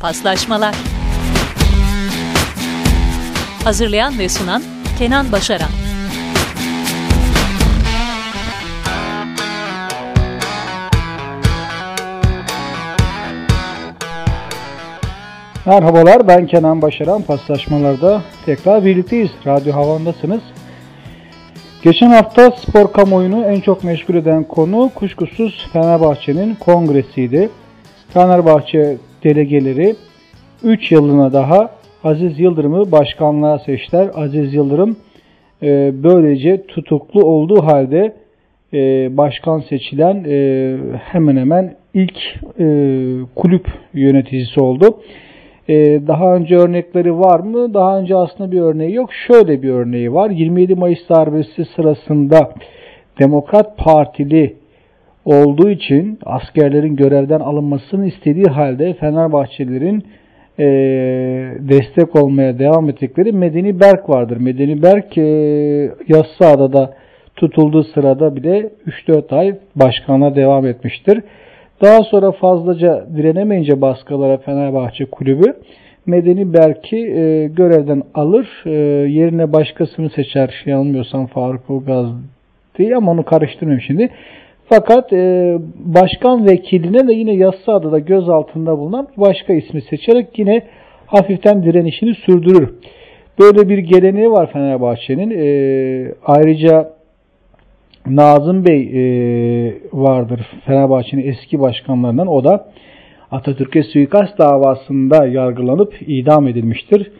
Paslaşmalar Hazırlayan ve sunan Kenan Başaran Merhabalar ben Kenan Başaran. Paslaşmalarda tekrar birlikteyiz. Radyo Havan'dasınız. Geçen hafta spor kamuoyunu en çok meşgul eden konu kuşkusuz Fenerbahçe'nin kongresiydi. Fenerbahçe delegeleri 3 yılına daha Aziz Yıldırım'ı başkanlığa seçtiler. Aziz Yıldırım e, böylece tutuklu olduğu halde e, başkan seçilen e, hemen hemen ilk e, kulüp yöneticisi oldu. Ee, daha önce örnekleri var mı? Daha önce aslında bir örneği yok. Şöyle bir örneği var. 27 Mayıs darbesi sırasında Demokrat Partili olduğu için askerlerin görevden alınmasını istediği halde Fenerbahçelilerin e, destek olmaya devam ettikleri Medeni Berk vardır. Medeni Berk e, Yassıada'da tutulduğu sırada bile 3-4 ay başkanlığa devam etmiştir. Daha sonra fazlaca direnemeyince baskılara Fenerbahçe kulübü Medeni Berk'i e, görevden alır. E, yerine başkasını seçer. Yanılmıyorsam Faruk Ulgaz değil ama onu karıştırmıyorum şimdi. Fakat e, başkan vekiline de yine Yassıada'da göz altında bulunan başka ismi seçerek yine hafiften direnişini sürdürür. Böyle bir geleneği var Fenerbahçe'nin. E, ayrıca Nazım Bey e, vardır Fenerbahçe'nin eski başkanlarından. O da Atatürk'e suikast davasında yargılanıp idam edilmiştir.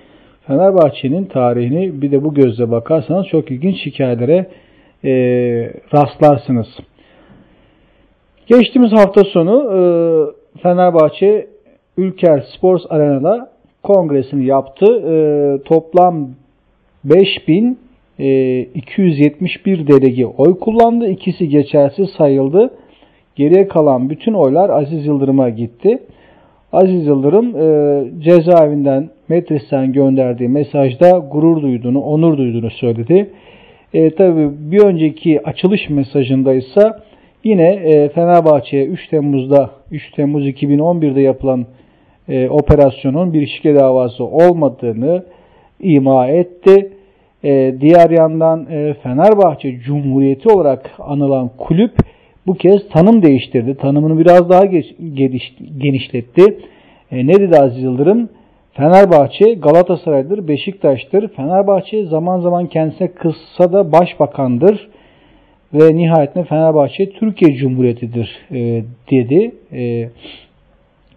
Fenerbahçe'nin tarihini bir de bu gözle bakarsanız çok ilginç hikayelere e, rastlarsınız. Geçtiğimiz hafta sonu e, Fenerbahçe Ülker Sports Arena'da kongresini yaptı. E, toplam 5000 271 e, delege oy kullandı. İkisi geçersiz sayıldı. Geriye kalan bütün oylar Aziz Yıldırım'a gitti. Aziz Yıldırım e, cezaevinden Metris'ten gönderdiği mesajda gurur duyduğunu, onur duyduğunu söyledi. E, Tabi bir önceki açılış mesajında ise yine e, Fenerbahçe'ye 3 Temmuz'da 3 Temmuz 2011'de yapılan e, operasyonun bir şike davası olmadığını ima etti. E, diğer yandan e, Fenerbahçe Cumhuriyeti olarak anılan kulüp bu kez tanım değiştirdi. Tanımını biraz daha geç, geniş, genişletti. E, ne dedi Aziz Yıldırım? Fenerbahçe Galatasaray'dır, Beşiktaş'tır. Fenerbahçe zaman zaman kendisine kızsa da başbakandır. Ve nihayetinde Fenerbahçe Türkiye Cumhuriyeti'dir e, dedi. E,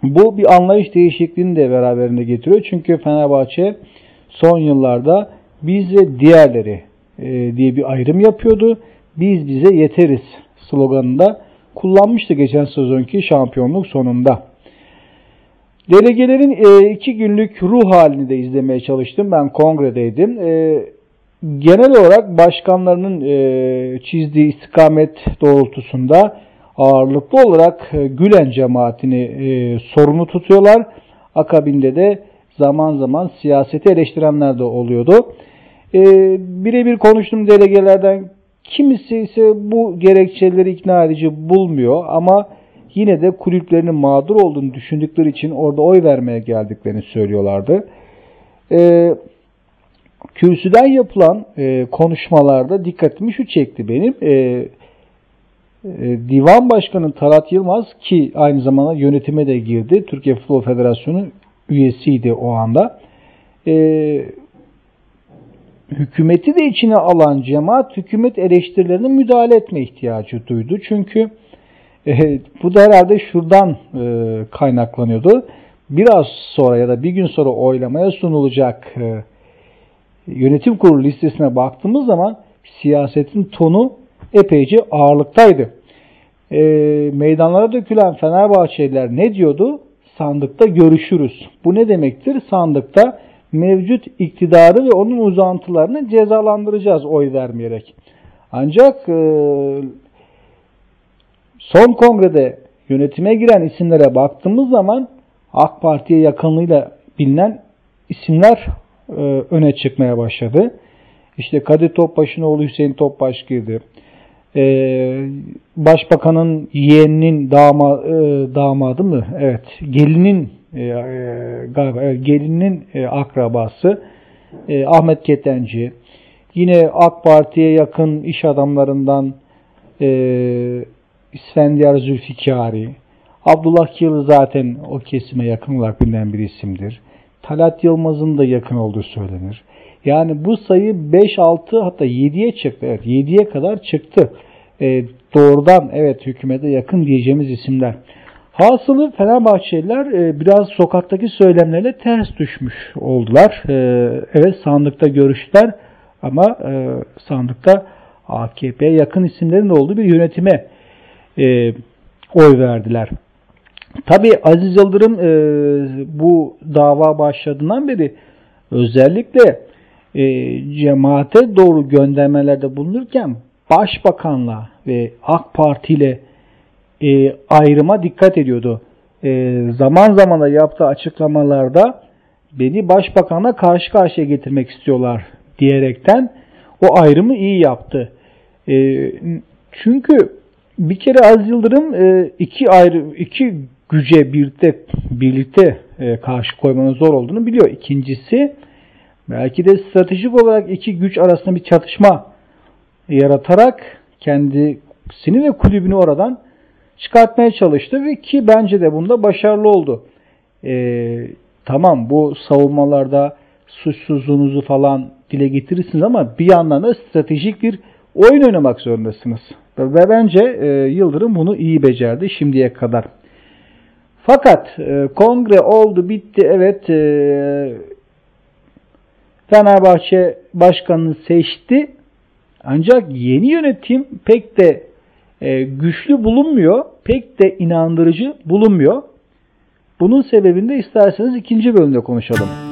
bu bir anlayış değişikliğini de beraberinde getiriyor. Çünkü Fenerbahçe son yıllarda biz ve diğerleri e, diye bir ayrım yapıyordu. Biz bize yeteriz sloganında kullanmıştı geçen sezonki şampiyonluk sonunda. Delegelerin e, iki günlük ruh halini de izlemeye çalıştım. Ben kongredeydim. E, genel olarak başkanlarının e, çizdiği istikamet doğrultusunda ağırlıklı olarak e, Gülen cemaatini e, sorumlu tutuyorlar. Akabinde de zaman zaman siyaseti eleştirenler de oluyordu. E, birebir konuştum delegelerden kimisi ise bu gerekçeleri ikna edici bulmuyor ama yine de kulüplerinin mağdur olduğunu düşündükleri için orada oy vermeye geldiklerini söylüyorlardı. E, kürsüden yapılan e, konuşmalarda dikkatimi şu çekti benim. E, e, Divan Başkanı Talat Yılmaz ki aynı zamanda yönetime de girdi. Türkiye Futbol Federasyonu üyesiydi o anda. E, hükümeti de içine alan cemaat hükümet eleştirilerine müdahale etme ihtiyacı duydu. Çünkü e, bu da herhalde şuradan e, kaynaklanıyordu. Biraz sonra ya da bir gün sonra oylamaya sunulacak e, yönetim kurulu listesine baktığımız zaman siyasetin tonu epeyce ağırlıktaydı. E, meydanlara dökülen Fenerbahçeliler ne diyordu? Sandıkta görüşürüz. Bu ne demektir? Sandıkta mevcut iktidarı ve onun uzantılarını cezalandıracağız oy vermeyerek. Ancak e, son kongrede yönetime giren isimlere baktığımız zaman AK Parti'ye yakınlığıyla bilinen isimler e, öne çıkmaya başladı. İşte Kadir Topbaş'ın oğlu Hüseyin Topbaş girdi. Ee, başbakanın yeğeninin dama, e, damadı mı? Evet. Gelinin e, e, galiba gelinin e, akrabası e, Ahmet Ketenci. Yine AK Parti'ye yakın iş adamlarından e, İsfendiyar Zülfikari. Abdullah Yıl zaten o kesime yakın olarak bilinen bir isimdir. Talat Yılmaz'ın da yakın olduğu söylenir. Yani bu sayı 5, 6 hatta 7'ye çıktı. Evet 7'ye kadar çıktı. E, doğrudan evet hükümete yakın diyeceğimiz isimler. Hasılı Fenerbahçeliler e, biraz sokaktaki söylemlerle ters düşmüş oldular. E, evet sandıkta görüşler ama e, sandıkta AKP'ye yakın isimlerin olduğu bir yönetime e, oy verdiler. Tabi Aziz Yıldırım e, bu dava başladığından beri özellikle e, cemaate doğru göndermelerde bulunurken Başbakanla ve AK Parti ile e, ayrıma dikkat ediyordu. E, zaman zaman da yaptığı açıklamalarda beni başbakanla karşı karşıya getirmek istiyorlar diyerekten o ayrımı iyi yaptı. E, çünkü bir kere Az Yıldırım e, iki ayrı iki güce birlikte birlikte e, karşı koymanın zor olduğunu biliyor. İkincisi belki de stratejik olarak iki güç arasında bir çatışma yaratarak kendisini ve kulübünü oradan çıkartmaya çalıştı ve ki bence de bunda başarılı oldu. Ee, tamam bu savunmalarda suçsuzluğunuzu falan dile getirirsiniz ama bir yandan da stratejik bir oyun oynamak zorundasınız. Ve bence e, Yıldırım bunu iyi becerdi şimdiye kadar. Fakat e, kongre oldu bitti evet e, Fenerbahçe başkanını seçti. Ancak yeni yönetim pek de e, güçlü bulunmuyor, pek de inandırıcı bulunmuyor. Bunun sebebini de isterseniz ikinci bölümde konuşalım.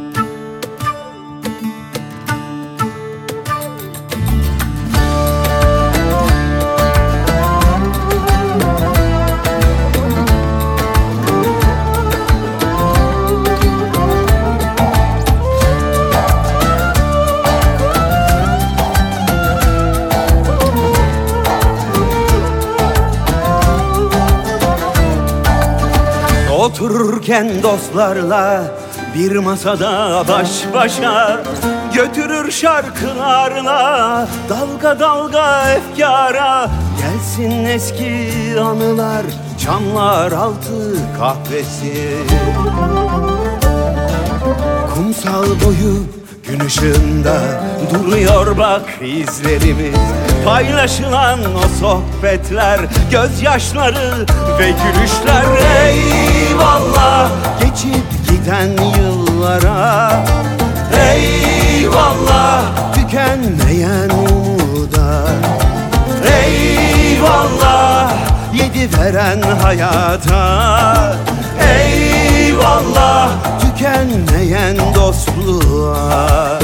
Otururken dostlarla bir masada baş başa Götürür şarkılarla dalga dalga efkara Gelsin eski anılar çamlar altı kahvesi. Kumsal boyu gün ışığında duruyor bak izlerimiz. Paylaşılan o sohbetler, gözyaşları ve gülüşler. Eyvallah geçip giden yıllara. Eyvallah tükenmeyen umuda. Eyvallah yedi veren hayata. Eyvallah tükenmeyen dostluğa.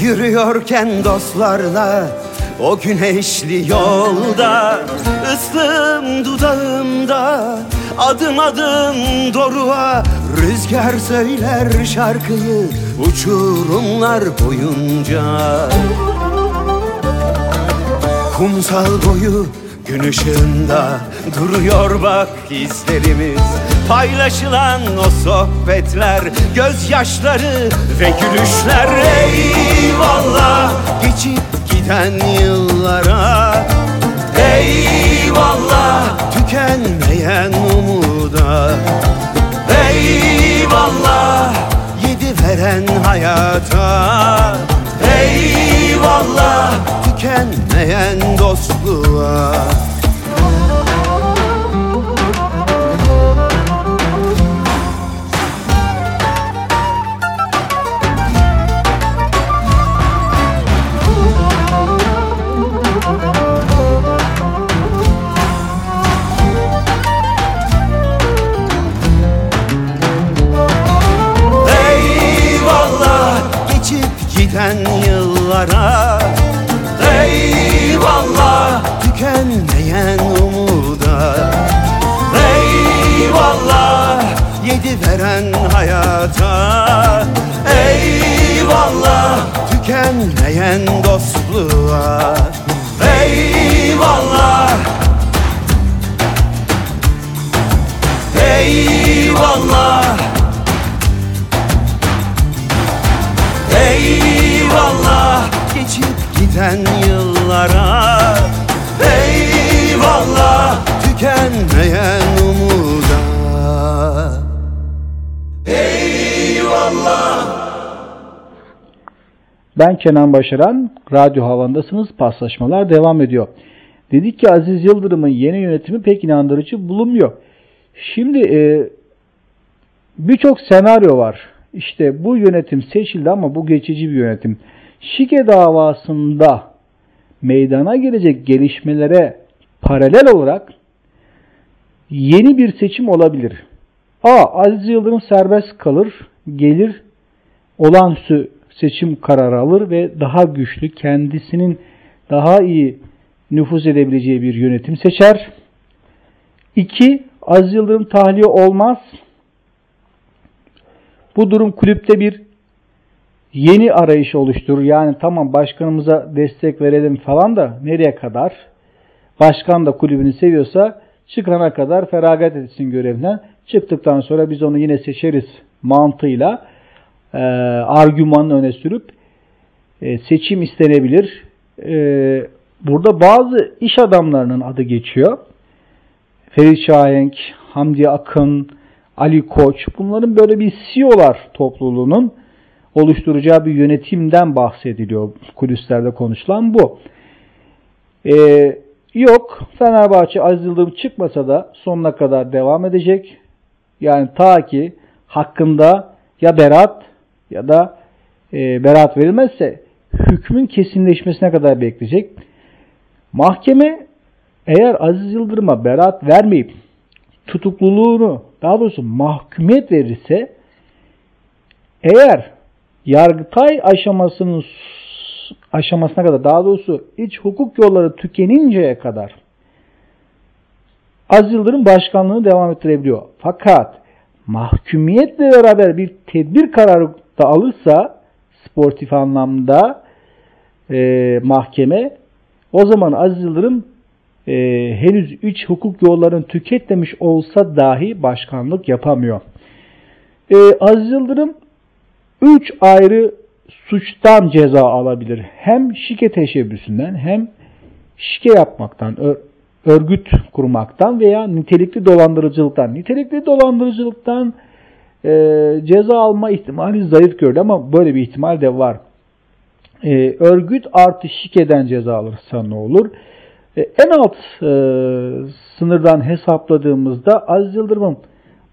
Yürüyorken dostlarla o güneşli yolda ıslım dudağımda Adım adım doruğa Rüzgar söyler şarkıyı Uçurumlar boyunca. Kumsal boyu gün ışığında Duruyor bak izlerimiz. Paylaşılan o sohbetler Gözyaşları ve gülüşler. Eyvallah geçip giden yıllara. Eyvallah. Tükenmeyen umuda. Eyvallah. Yedi veren hayata. Eyvallah. Tükenmeyen dostluğa giden yıllara Eyvallah Tükenmeyen umuda Eyvallah Ben Kenan Başaran, Radyo Havan'dasınız. Paslaşmalar devam ediyor. Dedik ki Aziz Yıldırım'ın yeni yönetimi pek inandırıcı bulunmuyor. Şimdi e, birçok senaryo var. İşte bu yönetim seçildi ama bu geçici bir yönetim. Şike davasında meydana gelecek gelişmelere paralel olarak yeni bir seçim olabilir. A. Aziz Yıldırım serbest kalır, gelir, olağanüstü seçim kararı alır ve daha güçlü, kendisinin daha iyi nüfuz edebileceği bir yönetim seçer. 2. Aziz Yıldırım tahliye olmaz. Bu durum kulüpte bir yeni arayış oluşturur. Yani tamam başkanımıza destek verelim falan da nereye kadar? Başkan da kulübünü seviyorsa çıkana kadar feragat etsin görevinden. Çıktıktan sonra biz onu yine seçeriz mantığıyla e, argümanını öne sürüp e, seçim istenebilir. E, burada bazı iş adamlarının adı geçiyor. Ferit Şahenk, Hamdi Akın, Ali Koç bunların böyle bir CEO'lar topluluğunun oluşturacağı bir yönetimden bahsediliyor. Kulislerde konuşulan bu. Ee, yok Fenerbahçe Aziz Yıldırım çıkmasa da sonuna kadar devam edecek. Yani ta ki hakkında ya berat ya da e, beraat verilmezse hükmün kesinleşmesine kadar bekleyecek. Mahkeme eğer Aziz Yıldırım'a beraat vermeyip tutukluluğunu daha doğrusu mahkumiyet verirse eğer yargıtay aşamasının aşamasına kadar daha doğrusu iç hukuk yolları tükeninceye kadar Aziz Yıldırım başkanlığını devam ettirebiliyor. Fakat mahkumiyetle beraber bir tedbir kararı da alırsa sportif anlamda e, mahkeme o zaman Aziz Yıldırım e, henüz iç hukuk yollarını tüketmemiş olsa dahi başkanlık yapamıyor. E, Aziz Yıldırım 3 ayrı suçtan ceza alabilir. Hem şike teşebbüsünden hem şike yapmaktan, örgüt kurmaktan veya nitelikli dolandırıcılıktan. Nitelikli dolandırıcılıktan e, ceza alma ihtimali zayıf görülür ama böyle bir ihtimal de var. E, örgüt artı şikeden ceza alırsa ne olur? E, en alt e, sınırdan hesapladığımızda Aziz Yıldırım,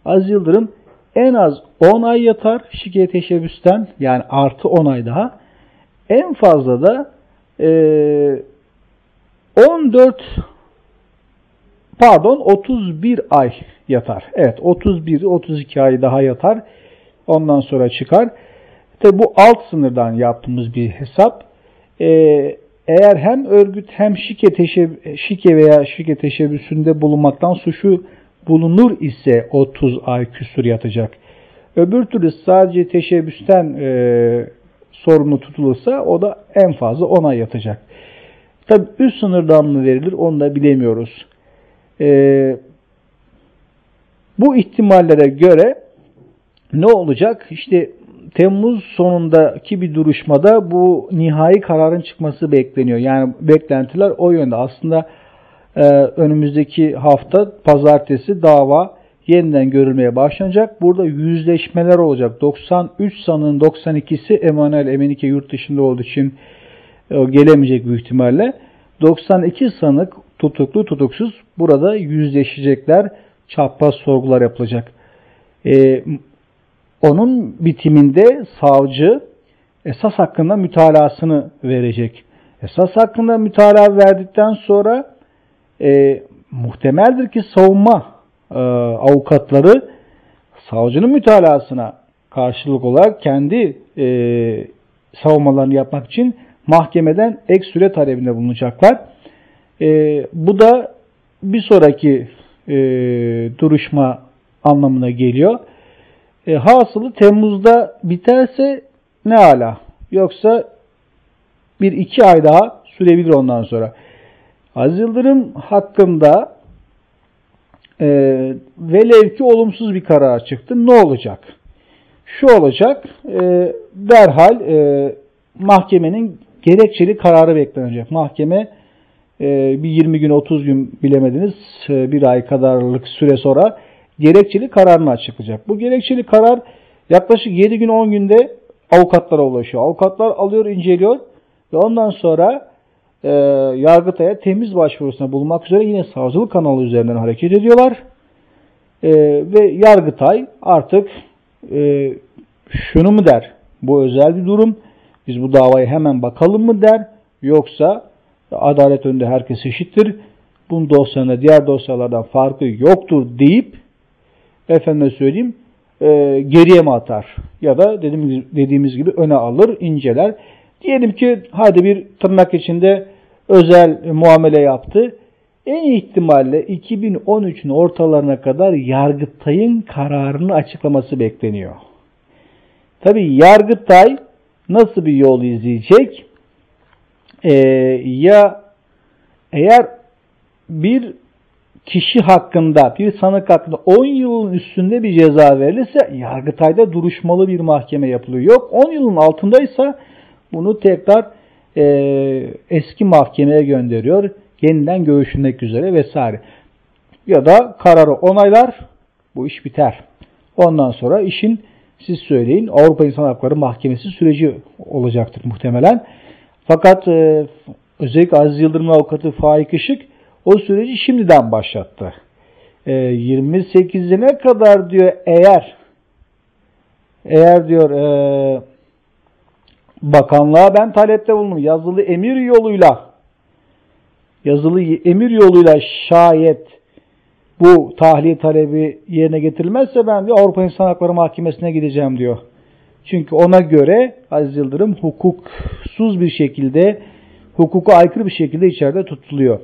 Aziz Yıldırım en az 10 ay yatar şike teşebbüsten yani artı 10 ay daha. En fazla da e, 14 pardon 31 ay yatar. Evet 31-32 ay daha yatar. Ondan sonra çıkar. Tabi bu alt sınırdan yaptığımız bir hesap. Ee, eğer hem örgüt hem şike, teşeb şike veya şike teşebbüsünde bulunmaktan suçu bulunur ise 30 ay küsur yatacak. Öbür türlü sadece teşebbüsten e, sorumlu tutulursa o da en fazla 10 ay yatacak. Tabi üst sınırdan mı verilir onu da bilemiyoruz. E, bu ihtimallere göre ne olacak? İşte Temmuz sonundaki bir duruşmada bu nihai kararın çıkması bekleniyor. Yani beklentiler o yönde. Aslında e, önümüzdeki hafta pazartesi dava yeniden görülmeye başlanacak. Burada yüzleşmeler olacak. 93 sanığın 92'si Emanuel Emenike yurt dışında olduğu için e, gelemeyecek büyük ihtimalle. 92 sanık tutuklu tutuksuz burada yüzleşecekler. Çapraz sorgular yapılacak. E, onun bitiminde savcı esas hakkında mütalasını verecek. Esas hakkında mütalaa verdikten sonra e, muhtemeldir ki savunma e, avukatları savcının mütalasına karşılık olarak kendi e, savunmalarını yapmak için mahkemeden ek süre talebinde bulunacaklar. E, bu da bir sonraki e, duruşma anlamına geliyor. E, hasılı Temmuz'da biterse ne ala. Yoksa bir iki ay daha sürebilir ondan sonra. Aziz Yıldırım hakkında e, velev ki olumsuz bir karar çıktı. Ne olacak? Şu olacak, e, derhal e, mahkemenin gerekçeli kararı beklenecek. Mahkeme e, bir 20 gün 30 gün bilemediniz e, bir ay kadarlık süre sonra gerekçeli kararını açıklayacak. Bu gerekçeli karar yaklaşık 7 gün 10 günde avukatlara ulaşıyor. Avukatlar alıyor inceliyor ve ondan sonra e, Yargıtay'a temiz başvurusuna bulmak üzere yine savcılık kanalı üzerinden hareket ediyorlar. E, ve Yargıtay artık e, şunu mu der? Bu özel bir durum. Biz bu davayı hemen bakalım mı der? Yoksa adalet önünde herkes eşittir. Bunun dosyanın diğer dosyalardan farkı yoktur deyip efendime söyleyeyim e, geriye mi atar? Ya da dediğimiz, dediğimiz gibi öne alır, inceler. Diyelim ki hadi bir tırnak içinde özel muamele yaptı. En ihtimalle 2013'ün ortalarına kadar Yargıtay'ın kararını açıklaması bekleniyor. Tabi Yargıtay nasıl bir yol izleyecek? Ee, ya eğer bir kişi hakkında, bir sanık hakkında 10 yılın üstünde bir ceza verilirse Yargıtay'da duruşmalı bir mahkeme yapılıyor. Yok 10 yılın altındaysa bunu tekrar e, eski mahkemeye gönderiyor. Yeniden görüşülmek üzere vesaire. Ya da kararı onaylar, bu iş biter. Ondan sonra işin siz söyleyin Avrupa İnsan Hakları Mahkemesi süreci olacaktır muhtemelen. Fakat e, özellikle Aziz Yıldırım'ın avukatı Faik Işık o süreci şimdiden başlattı. E, 28'ine kadar diyor eğer eğer diyor e, bakanlığa ben talepte bulundum. Yazılı emir yoluyla yazılı emir yoluyla şayet bu tahliye talebi yerine getirilmezse ben de Avrupa İnsan Hakları Mahkemesi'ne gideceğim diyor. Çünkü ona göre Aziz Yıldırım hukuksuz bir şekilde, hukuka aykırı bir şekilde içeride tutuluyor.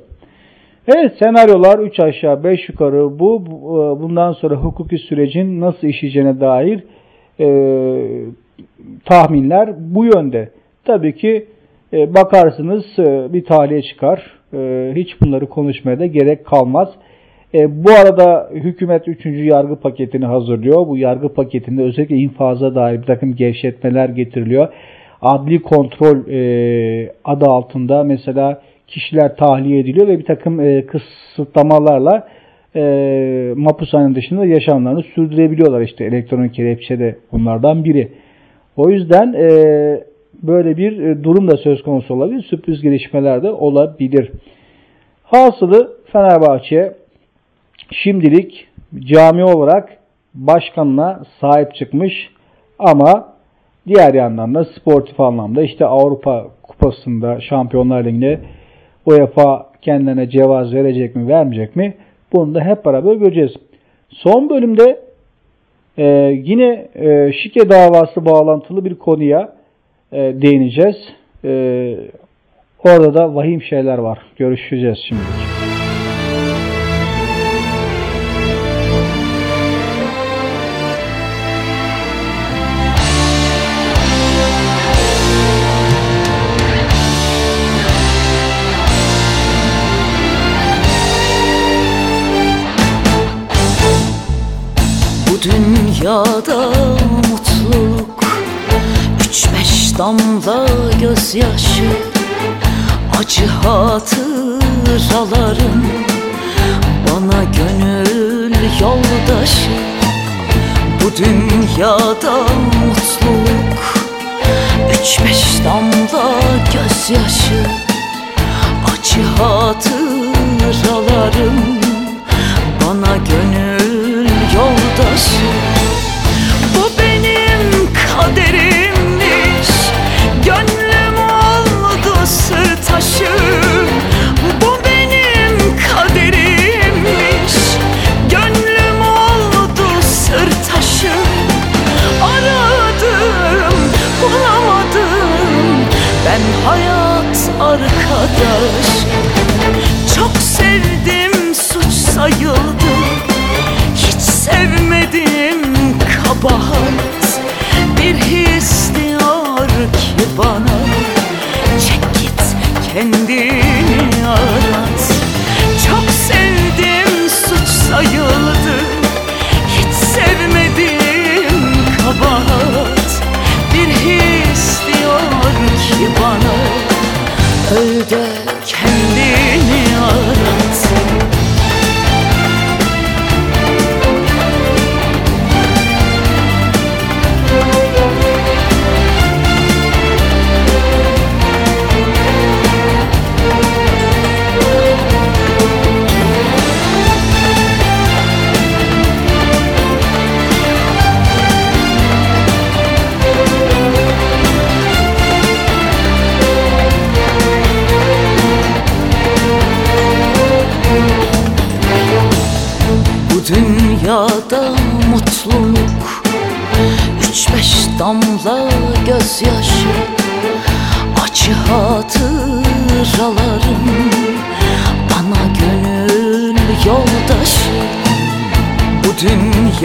Evet senaryolar 3 aşağı 5 yukarı bu bundan sonra hukuki sürecin nasıl işleyeceğine dair e, tahminler bu yönde. Tabii ki e, bakarsınız e, bir tahliye çıkar. E, hiç bunları konuşmaya da gerek kalmaz. E, bu arada hükümet 3. yargı paketini hazırlıyor. Bu yargı paketinde özellikle infaza dair bir takım gevşetmeler getiriliyor. Adli kontrol e, adı altında mesela kişiler tahliye ediliyor ve bir takım e, kısıtlamalarla e, mapushanenin dışında yaşamlarını sürdürebiliyorlar. İşte elektronik kelepçe de bunlardan biri. O yüzden e, böyle bir e, durum da söz konusu olabilir. Sürpriz gelişmeler de olabilir. Hasılı Fenerbahçe şimdilik cami olarak başkanına sahip çıkmış ama diğer yandan da sportif anlamda işte Avrupa Kupası'nda Şampiyonlar Ligi'nde UEFA kendilerine cevaz verecek mi vermeyecek mi bunu da hep beraber göreceğiz. Son bölümde e, yine e, şike davası bağlantılı bir konuya e, değineceğiz. E, orada da vahim şeyler var. Görüşeceğiz şimdi. Dünyada mutluluk. Üç beş damla gözyaşı Acı hatıralarım. Bana gönül yoldaşı Bu dünyada mutluluk. Üç beş damla gözyaşı Acı hatıralarım. Bana gönül yoldaşı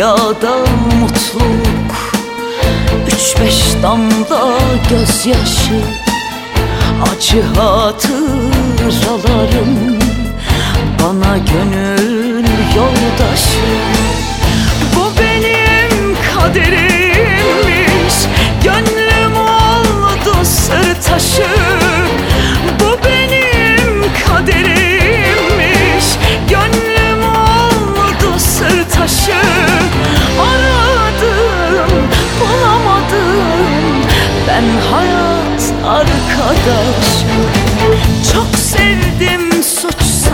dünyada mutluluk. Üç beş damla gözyaşı Acı hatıralarım. Bana gönül yoldaşı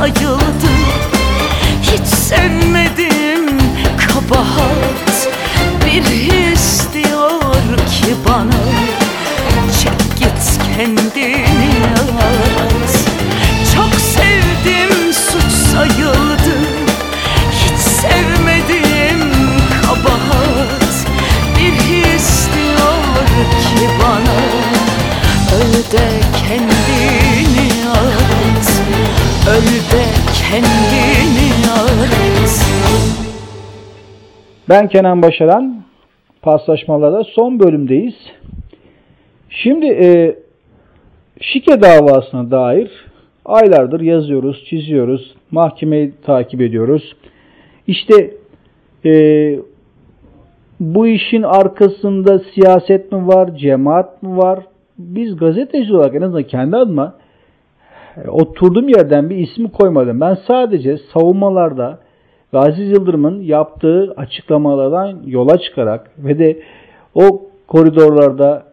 suç sayıldı Hiç sevmedim kabahat. Bir his diyor ki bana Çek git kendini arat. Çok sevdim suç sayıldı. Hiç sevmedim kabahat. Bir his diyor ki bana Öl de kendini arat Öl de kendini arat Ben Kenan Başaran. Paslaşmalarda son bölümdeyiz. Şimdi e, şike davasına dair aylardır yazıyoruz, çiziyoruz, mahkemeyi takip ediyoruz. İşte e, bu işin arkasında siyaset mi var, cemaat mi var? Biz gazeteci olarak en azından kendi adıma oturduğum yerden bir ismi koymadım. Ben sadece savunmalarda Gazi Yıldırım'ın yaptığı açıklamalardan yola çıkarak ve de o koridorlarda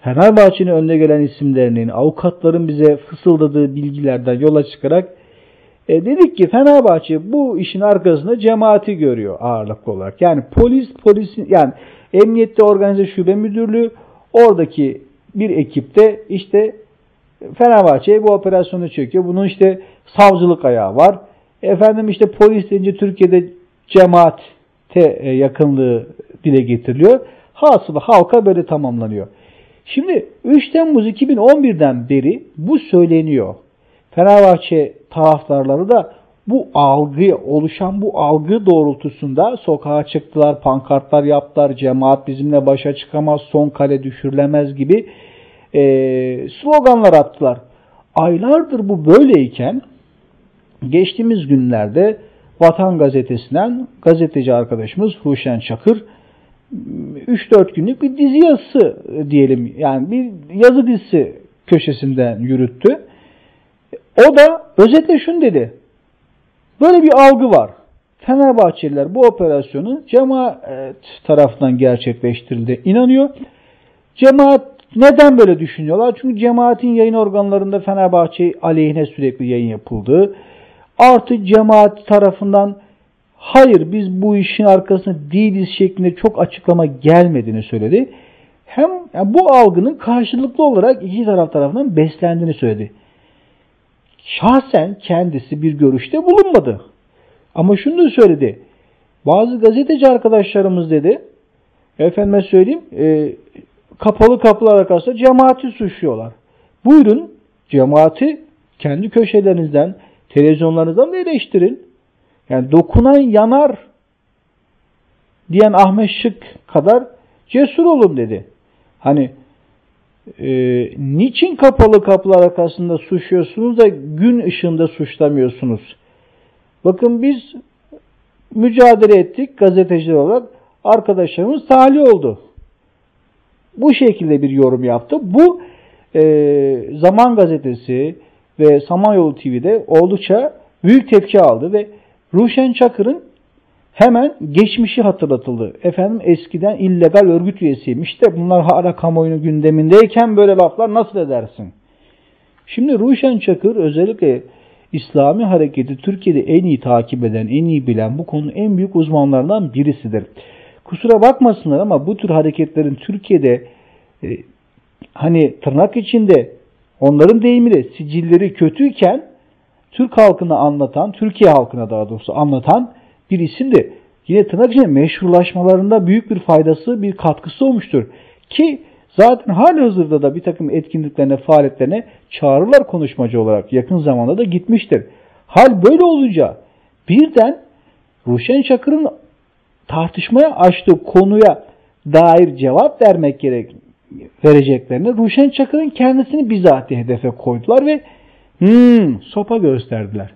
Fenerbahçe'nin önüne gelen isimlerinin, avukatların bize fısıldadığı bilgilerden yola çıkarak e, dedik ki Fenerbahçe bu işin arkasında cemaati görüyor ağırlıklı olarak. Yani polis, polisin yani emniyette organize şube müdürlüğü oradaki bir ekipte işte Fenerbahçe bu operasyonu çekiyor. Bunun işte savcılık ayağı var. Efendim işte polis deyince Türkiye'de cemaate yakınlığı dile getiriliyor. Hasılı halka böyle tamamlanıyor. Şimdi 3 Temmuz 2011'den beri bu söyleniyor. Fenerbahçe taraftarları da bu algı, oluşan bu algı doğrultusunda sokağa çıktılar, pankartlar yaptılar, cemaat bizimle başa çıkamaz, son kale düşürülemez gibi e, sloganlar attılar. Aylardır bu böyleyken geçtiğimiz günlerde Vatan Gazetesi'nden gazeteci arkadaşımız Huşen Çakır 3-4 günlük bir dizi yazısı diyelim yani bir yazı dizisi köşesinden yürüttü. O da özete şunu dedi. Böyle bir algı var. Fenerbahçeliler bu operasyonun cemaat tarafından gerçekleştirildi inanıyor. Cemaat neden böyle düşünüyorlar? Çünkü cemaatin yayın organlarında Fenerbahçe aleyhine sürekli yayın yapıldı. Artı cemaat tarafından hayır biz bu işin arkasında değiliz şeklinde çok açıklama gelmediğini söyledi. Hem yani bu algının karşılıklı olarak iki taraf tarafından beslendiğini söyledi. Şahsen kendisi bir görüşte bulunmadı. Ama şunu da söyledi. Bazı gazeteci arkadaşlarımız dedi, efendime söyleyeyim, e, kapalı kapılar arkasında cemaati suçluyorlar. Buyurun cemaati kendi köşelerinizden, televizyonlarınızdan da eleştirin. Yani dokunan yanar diyen Ahmet Şık kadar cesur olun dedi. Hani e, niçin kapalı kapılar arkasında suçluyorsunuz da gün ışığında suçlamıyorsunuz? Bakın biz mücadele ettik gazeteciler olarak. Arkadaşlarımız tahliye oldu. Bu şekilde bir yorum yaptı. Bu e, Zaman Gazetesi ve Samanyolu TV'de oldukça büyük tepki aldı ve Ruşen Çakır'ın hemen geçmişi hatırlatıldı. Efendim eskiden illegal örgüt üyesiymiş de bunlar hala kamuoyunun gündemindeyken böyle laflar nasıl edersin? Şimdi Ruşen Çakır özellikle İslami hareketi Türkiye'de en iyi takip eden, en iyi bilen bu konunun en büyük uzmanlarından birisidir. Kusura bakmasınlar ama bu tür hareketlerin Türkiye'de e, hani tırnak içinde onların deyimiyle sicilleri kötüyken Türk halkına anlatan, Türkiye halkına daha doğrusu anlatan bir isimdi. Yine tırnak içinde meşrulaşmalarında büyük bir faydası, bir katkısı olmuştur. Ki zaten hali hazırda da bir takım etkinliklerine, faaliyetlerine çağrılar konuşmacı olarak yakın zamanda da gitmiştir. Hal böyle olunca birden Ruşen Çakır'ın tartışmaya açtığı konuya dair cevap vermek gerek vereceklerini Ruşen Çakır'ın kendisini bizatihi hedefe koydular ve hmm, sopa gösterdiler.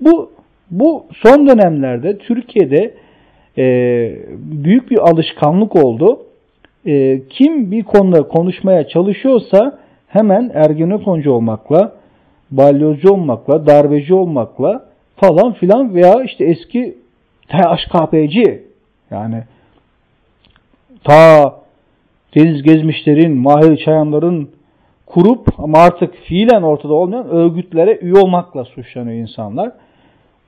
Bu bu son dönemlerde Türkiye'de e, büyük bir alışkanlık oldu. E, kim bir konuda konuşmaya çalışıyorsa hemen Ergenekoncu olmakla, balyozcu olmakla, darbeci olmakla falan filan veya işte eski THKP'ci yani ta deniz gezmişlerin, mahir çayanların kurup ama artık fiilen ortada olmayan örgütlere üye olmakla suçlanıyor insanlar.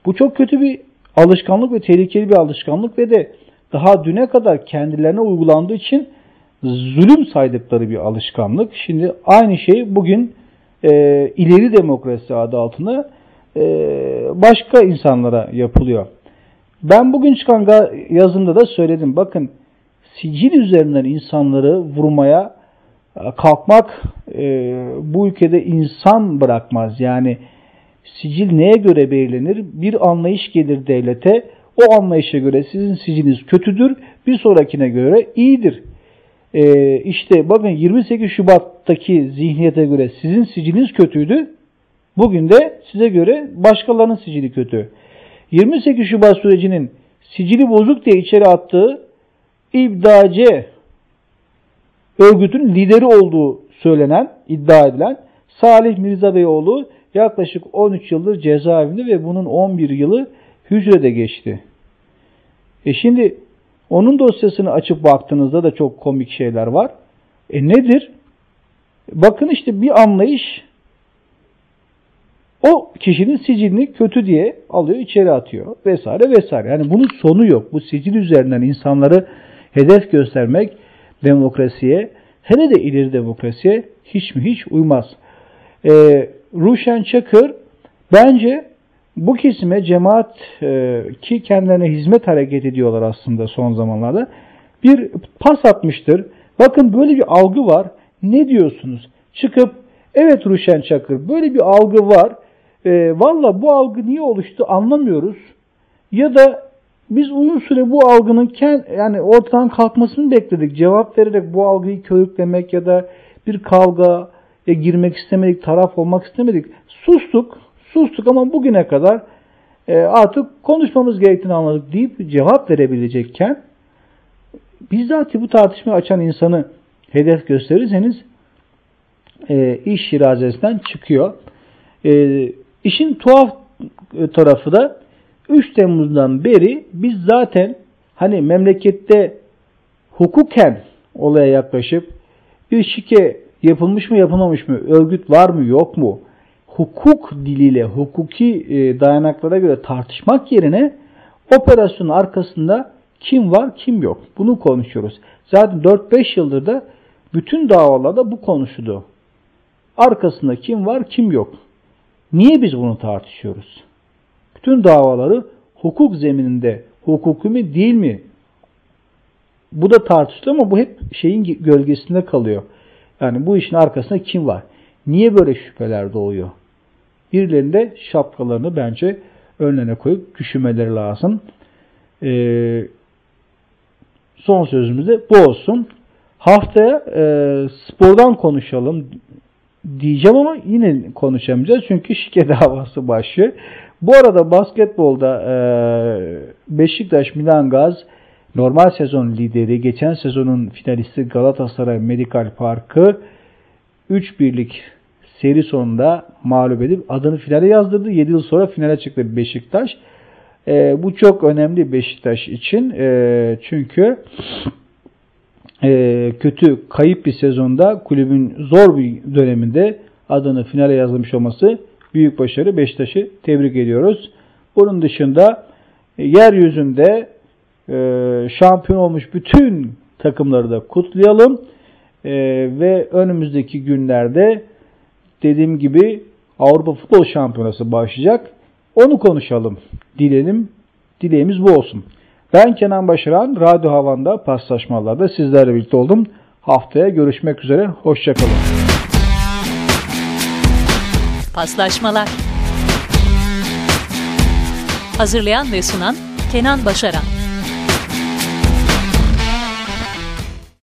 Bu çok kötü bir alışkanlık ve tehlikeli bir alışkanlık ve de daha düne kadar kendilerine uygulandığı için zulüm saydıkları bir alışkanlık. Şimdi aynı şey bugün e, ileri demokrasi adı altında e, başka insanlara yapılıyor. Ben bugün çıkan yazımda da söyledim. Bakın sicil üzerinden insanları vurmaya e, kalkmak e, bu ülkede insan bırakmaz. Yani sicil neye göre belirlenir? Bir anlayış gelir devlete. O anlayışa göre sizin siciliniz kötüdür. Bir sonrakine göre iyidir. Ee, işte bakın 28 Şubat'taki zihniyete göre sizin siciliniz kötüydü. Bugün de size göre başkalarının sicili kötü. 28 Şubat sürecinin sicili bozuk diye içeri attığı İbdacı örgütün lideri olduğu söylenen, iddia edilen Salih Mirza Beyoğlu yaklaşık 13 yıldır cezaevinde ve bunun 11 yılı hücrede geçti. E şimdi onun dosyasını açıp baktığınızda da çok komik şeyler var. E nedir? Bakın işte bir anlayış o kişinin sicilini kötü diye alıyor içeri atıyor vesaire vesaire. Yani bunun sonu yok. Bu sicil üzerinden insanları hedef göstermek demokrasiye hele de ileri demokrasiye hiç mi hiç uymaz. E, Ruşen Çakır bence bu kesime cemaat e, ki kendilerine hizmet hareket ediyorlar aslında son zamanlarda bir pas atmıştır. Bakın böyle bir algı var. Ne diyorsunuz? Çıkıp evet Ruşen Çakır böyle bir algı var. E, Valla bu algı niye oluştu anlamıyoruz. Ya da biz uzun süre bu algının kend, yani ortadan kalkmasını bekledik. Cevap vererek bu algıyı körüklemek ya da bir kavga ya girmek istemedik, taraf olmak istemedik. Sustuk, sustuk ama bugüne kadar e, artık konuşmamız gerektiğini anladık deyip cevap verebilecekken bizzat bu tartışmayı açan insanı hedef gösterirseniz e, iş şirazesinden çıkıyor. E, işin tuhaf tarafı da 3 Temmuz'dan beri biz zaten hani memlekette hukuken olaya yaklaşıp bir şike yapılmış mı yapılmamış mı, örgüt var mı yok mu, hukuk diliyle, hukuki e, dayanaklara göre tartışmak yerine operasyonun arkasında kim var kim yok bunu konuşuyoruz. Zaten 4-5 yıldır da bütün davalarda bu konuşuldu. Arkasında kim var kim yok. Niye biz bunu tartışıyoruz? Bütün davaları hukuk zemininde hukuki mi değil mi? Bu da tartışılıyor ama bu hep şeyin gölgesinde kalıyor. Yani bu işin arkasında kim var? Niye böyle şüpheler doğuyor? Birilerinde şapkalarını bence önlerine koyup düşünmeleri lazım. Ee, son sözümüz de bu olsun. Haftaya e, spordan konuşalım diyeceğim ama yine konuşamayacağız çünkü şike davası başlıyor. Bu arada basketbolda e, Beşiktaş Milan Gaz normal sezon lideri, geçen sezonun finalisti Galatasaray Medikal Parkı 3 birlik seri sonunda mağlup edip adını finale yazdırdı. 7 yıl sonra finale çıktı Beşiktaş. E, bu çok önemli Beşiktaş için. E, çünkü e, kötü, kayıp bir sezonda kulübün zor bir döneminde adını finale yazılmış olması büyük başarı. Beşiktaş'ı tebrik ediyoruz. Bunun dışında e, yeryüzünde e, şampiyon olmuş bütün takımları da kutlayalım. E, ve önümüzdeki günlerde dediğim gibi Avrupa Futbol Şampiyonası başlayacak. Onu konuşalım. Dilelim. Dileğimiz bu olsun. Ben Kenan Başaran, Radyo Havan'da paslaşmalarda sizlerle birlikte oldum. Haftaya görüşmek üzere, hoşçakalın. Paslaşmalar Hazırlayan ve sunan Kenan Başaran